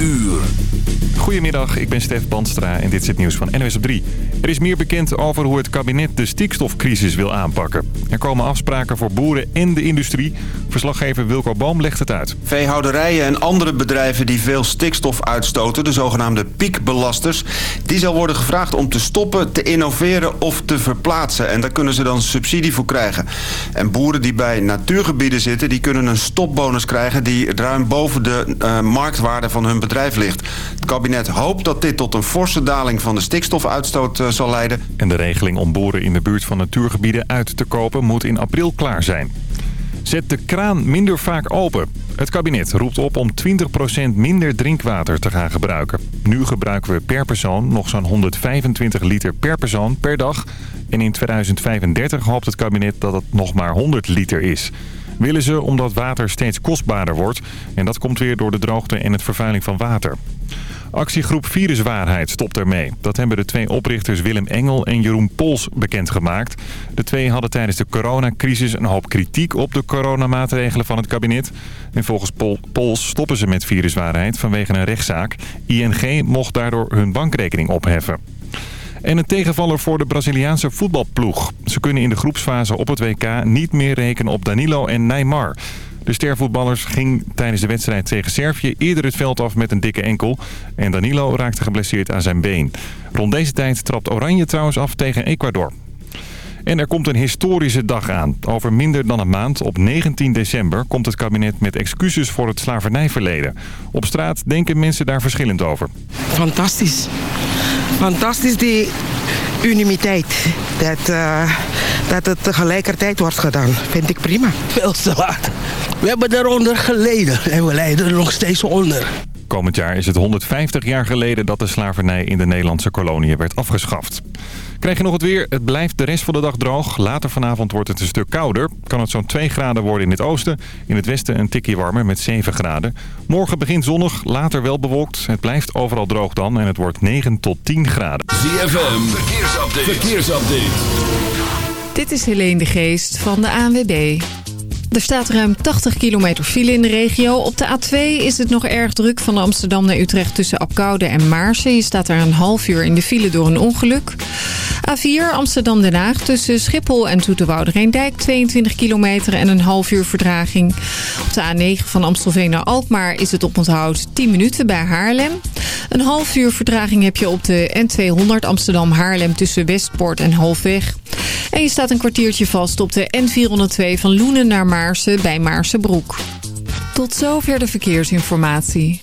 uur. Goedemiddag, ik ben Stef Bandstra en dit is het nieuws van NWS op 3. Er is meer bekend over hoe het kabinet de stikstofcrisis wil aanpakken. Er komen afspraken voor boeren en de industrie. Verslaggever Wilco Boom legt het uit. Veehouderijen en andere bedrijven die veel stikstof uitstoten, de zogenaamde piekbelasters... die zal worden gevraagd om te stoppen, te innoveren of te verplaatsen. En daar kunnen ze dan subsidie voor krijgen. En boeren die bij natuurgebieden zitten, die kunnen een stopbonus krijgen... die ruim boven de uh, marktwaarde van hun bedrijf ligt. Het kabinet hoopt dat dit tot een forse daling van de stikstofuitstoot uh, zal leiden. En de regeling om boeren in de buurt van natuurgebieden uit te kopen moet in april klaar zijn. Zet de kraan minder vaak open. Het kabinet roept op om 20% minder drinkwater te gaan gebruiken. Nu gebruiken we per persoon nog zo'n 125 liter per persoon per dag. En in 2035 hoopt het kabinet dat het nog maar 100 liter is. Willen ze omdat water steeds kostbaarder wordt. En dat komt weer door de droogte en het vervuiling van water. Actiegroep Viruswaarheid stopt ermee. Dat hebben de twee oprichters Willem Engel en Jeroen Pols bekendgemaakt. De twee hadden tijdens de coronacrisis een hoop kritiek op de coronamaatregelen van het kabinet. En volgens Pol Pols stoppen ze met Viruswaarheid vanwege een rechtszaak. ING mocht daardoor hun bankrekening opheffen. En een tegenvaller voor de Braziliaanse voetbalploeg. Ze kunnen in de groepsfase op het WK niet meer rekenen op Danilo en Neymar. De stervoetballers ging tijdens de wedstrijd tegen Servië eerder het veld af met een dikke enkel. En Danilo raakte geblesseerd aan zijn been. Rond deze tijd trapt Oranje trouwens af tegen Ecuador. En er komt een historische dag aan. Over minder dan een maand, op 19 december, komt het kabinet met excuses voor het slavernijverleden. Op straat denken mensen daar verschillend over. Fantastisch. Fantastisch die unimiteit. Dat, uh, dat het tegelijkertijd wordt gedaan. Vind ik prima. Veel te laat. We hebben eronder geleden en we lijden er nog steeds onder. Komend jaar is het 150 jaar geleden dat de slavernij in de Nederlandse koloniën werd afgeschaft. Krijg je nog het weer? Het blijft de rest van de dag droog. Later vanavond wordt het een stuk kouder. Kan het zo'n 2 graden worden in het oosten. In het westen een tikje warmer met 7 graden. Morgen begint zonnig, later wel bewolkt. Het blijft overal droog dan en het wordt 9 tot 10 graden. ZFM, verkeersupdate. verkeersupdate. Dit is Helene de Geest van de ANWB. Er staat ruim 80 kilometer file in de regio. Op de A2 is het nog erg druk van Amsterdam naar Utrecht tussen Apkoude en Maarsen. Je staat daar een half uur in de file door een ongeluk. A4 Amsterdam-Den Haag tussen Schiphol en Zoeterwoude-Rijndijk 22 kilometer en een half uur verdraging. Op de A9 van Amstelveen naar Alkmaar is het op onthoud 10 minuten bij Haarlem. Een half uur verdraging heb je op de N200 Amsterdam-Haarlem tussen Westpoort en Halfweg. En je staat een kwartiertje vast op de N402 van Loenen naar Maarsen bij Maarsenbroek. Tot zover de verkeersinformatie.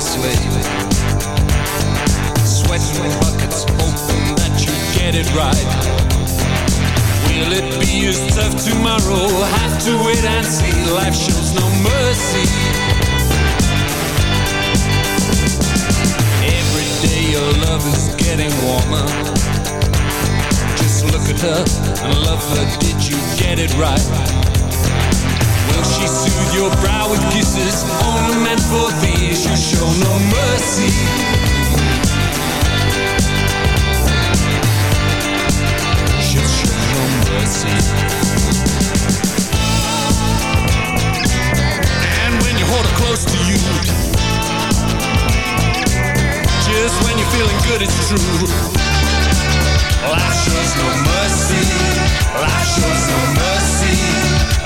sleep. Sweating buckets, hoping that you get it right. Will it be as tough tomorrow? Have to wait and see. Life shows no mercy. Every day your love is getting warmer. Just look at her and love her. Did you get it right? She soothed your brow with kisses Only meant for these You show no mercy. She'll show no mercy. And when you hold her close to you Just when you're feeling good it's true. Life shows no mercy. Life shows no mercy.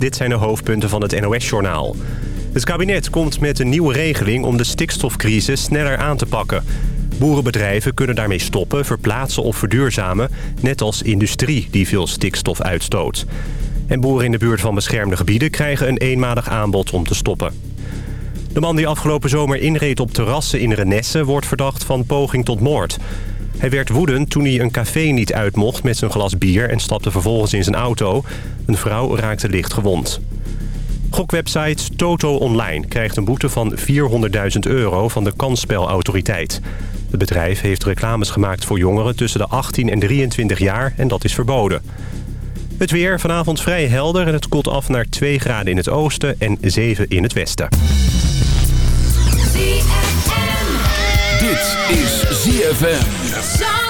dit zijn de hoofdpunten van het NOS-journaal. Het kabinet komt met een nieuwe regeling om de stikstofcrisis sneller aan te pakken. Boerenbedrijven kunnen daarmee stoppen, verplaatsen of verduurzamen... net als industrie die veel stikstof uitstoot. En boeren in de buurt van beschermde gebieden krijgen een eenmalig aanbod om te stoppen. De man die afgelopen zomer inreed op terrassen in Renesse... wordt verdacht van poging tot moord. Hij werd woedend toen hij een café niet uit mocht met zijn glas bier... en stapte vervolgens in zijn auto. Een vrouw raakte licht gewond. Gokwebsite Toto Online krijgt een boete van 400.000 euro van de kansspelautoriteit. Het bedrijf heeft reclames gemaakt voor jongeren tussen de 18 en 23 jaar en dat is verboden. Het weer vanavond vrij helder en het koelt af naar 2 graden in het oosten en 7 in het westen. Dit is ZFM.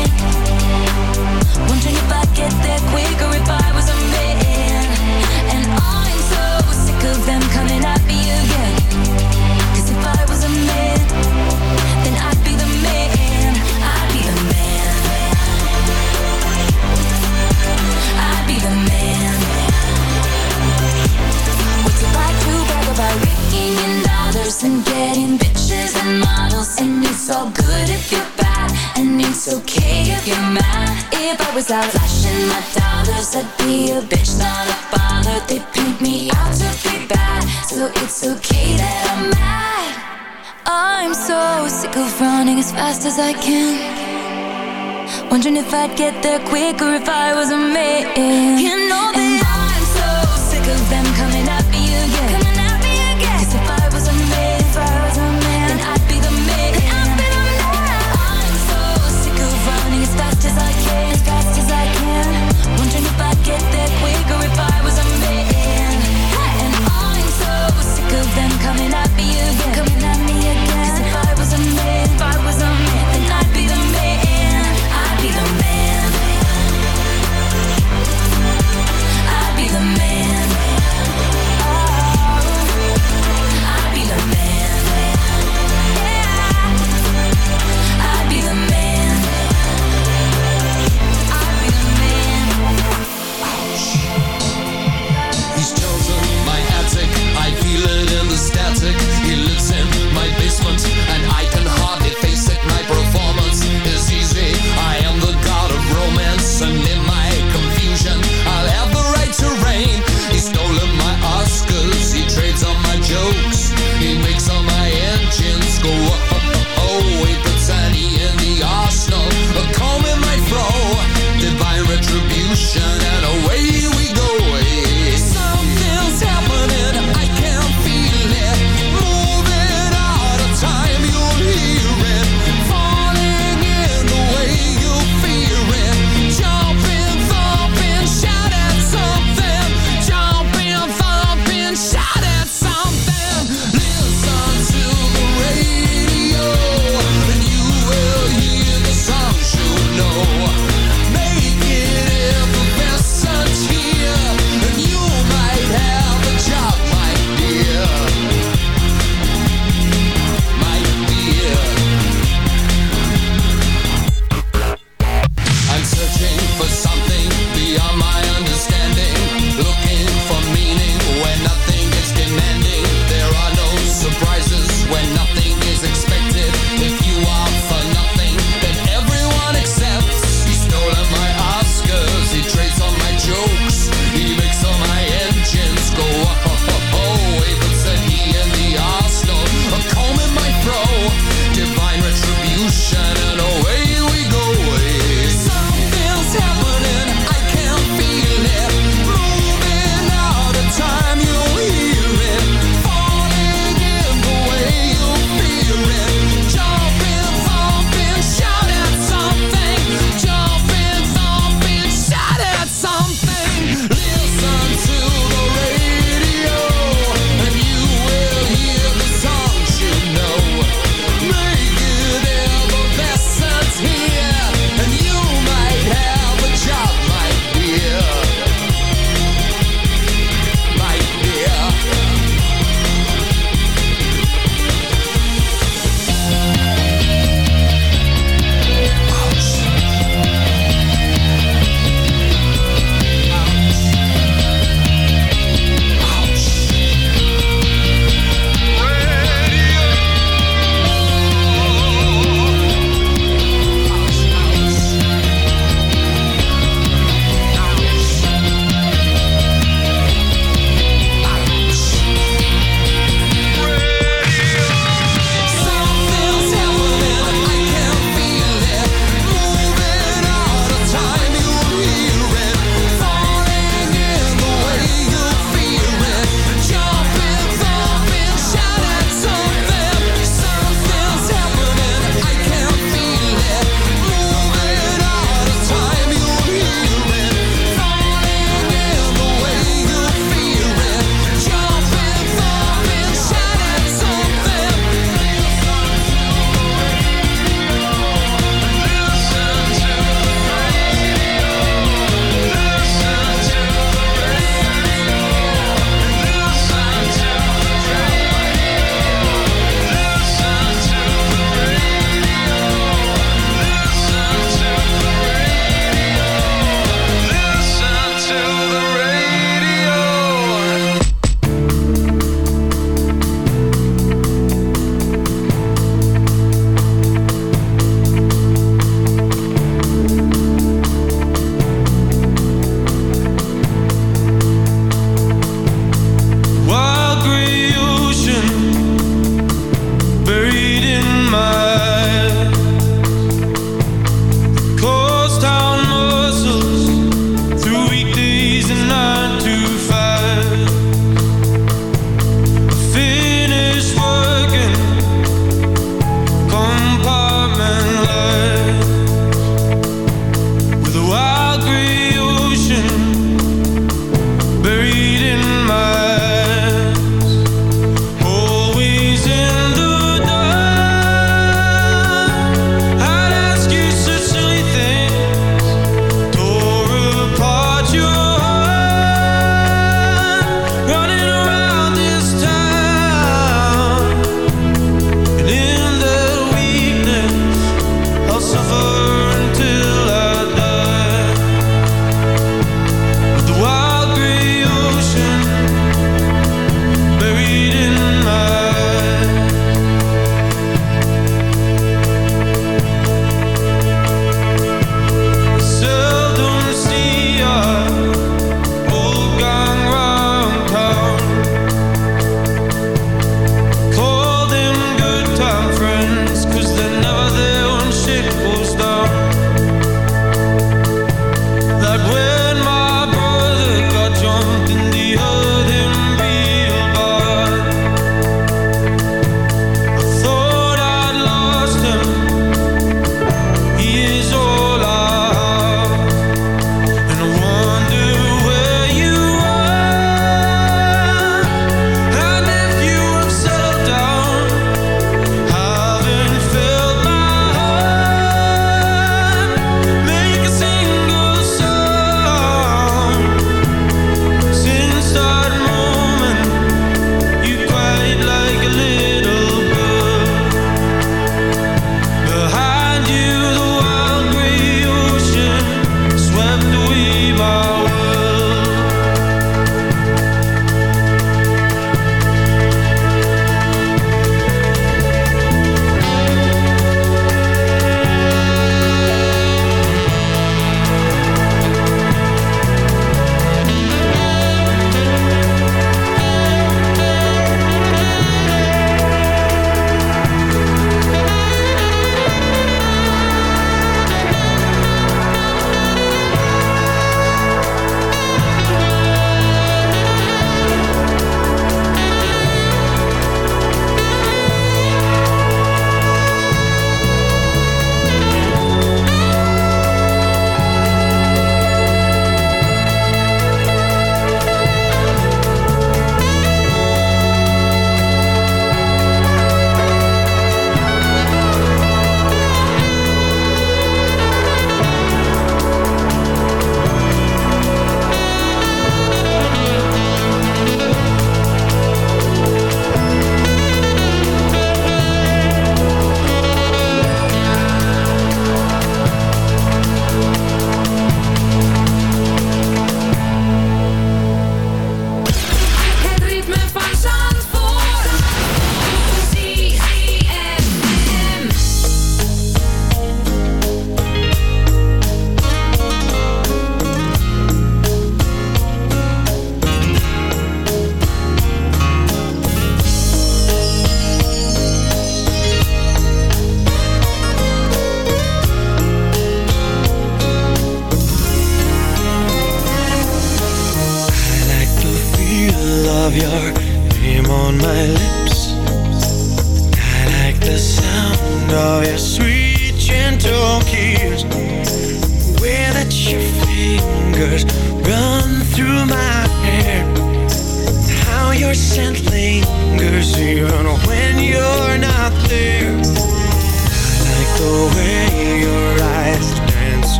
can. Wondering if I'd get there quicker if I was a man. You know that.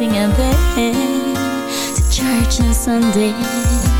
Dancing and then to church on Sundays.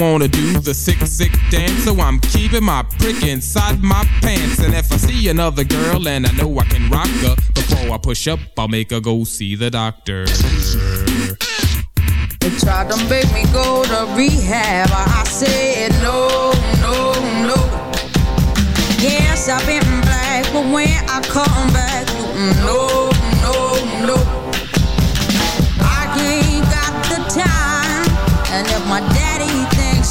wanna do the sick, sick dance, so I'm keeping my prick inside my pants. And if I see another girl and I know I can rock her, before I push up, I'll make her go see the doctor. They tried to make me go to rehab. I said no, no, no. Yes, I've been black, but when I come back, mm, no, no,